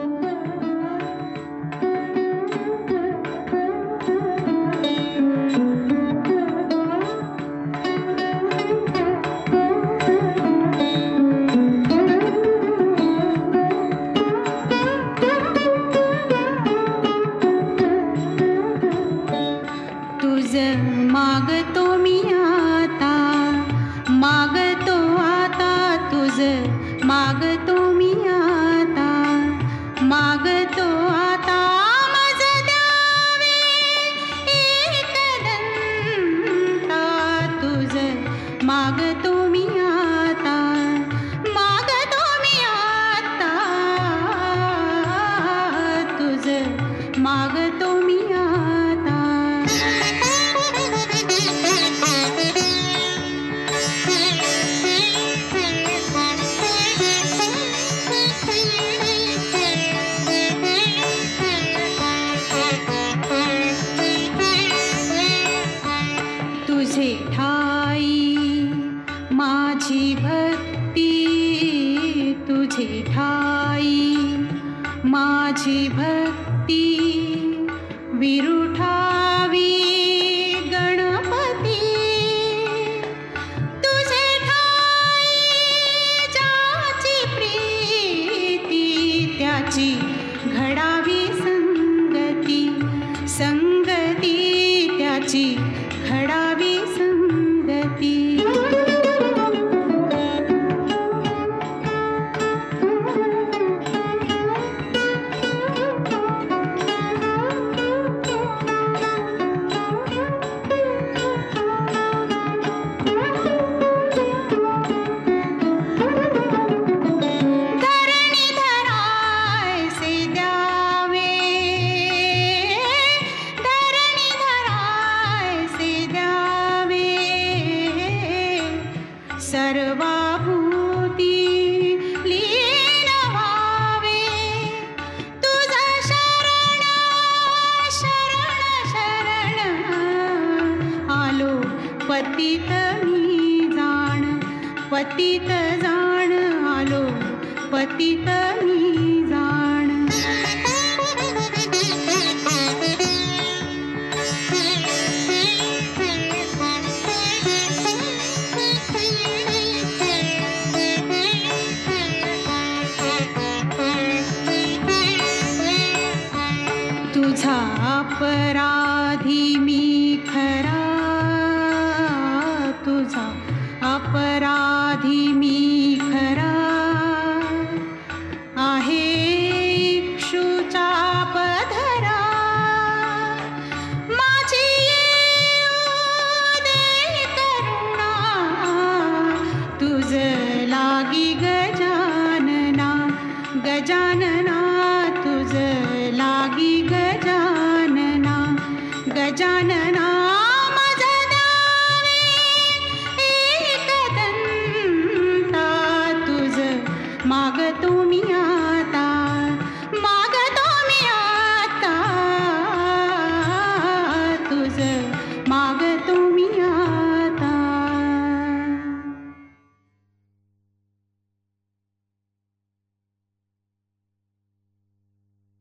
तुझ मागतो मी आता मागतो आता तुझ मागतो मागतो भक्ती तुझे ठाई. माझी भक्ती विरुठावी गणपती. तुझे ठाई ज्याची प्रीती त्याची घडावी संगती. संगती त्याची सर्वाभूती लीन व्हावे तुझ शरण शरण शरण. आलो पतित मी जाण पतित जाण. आलो पतित तुझा अपराधी मी खरा. तुझा अपराधी मी खरा. आहे इक्षुचा पधरा. माझी येऊ दे करुणा. तुझ लागी ग गजानना एकदंता तुझ माग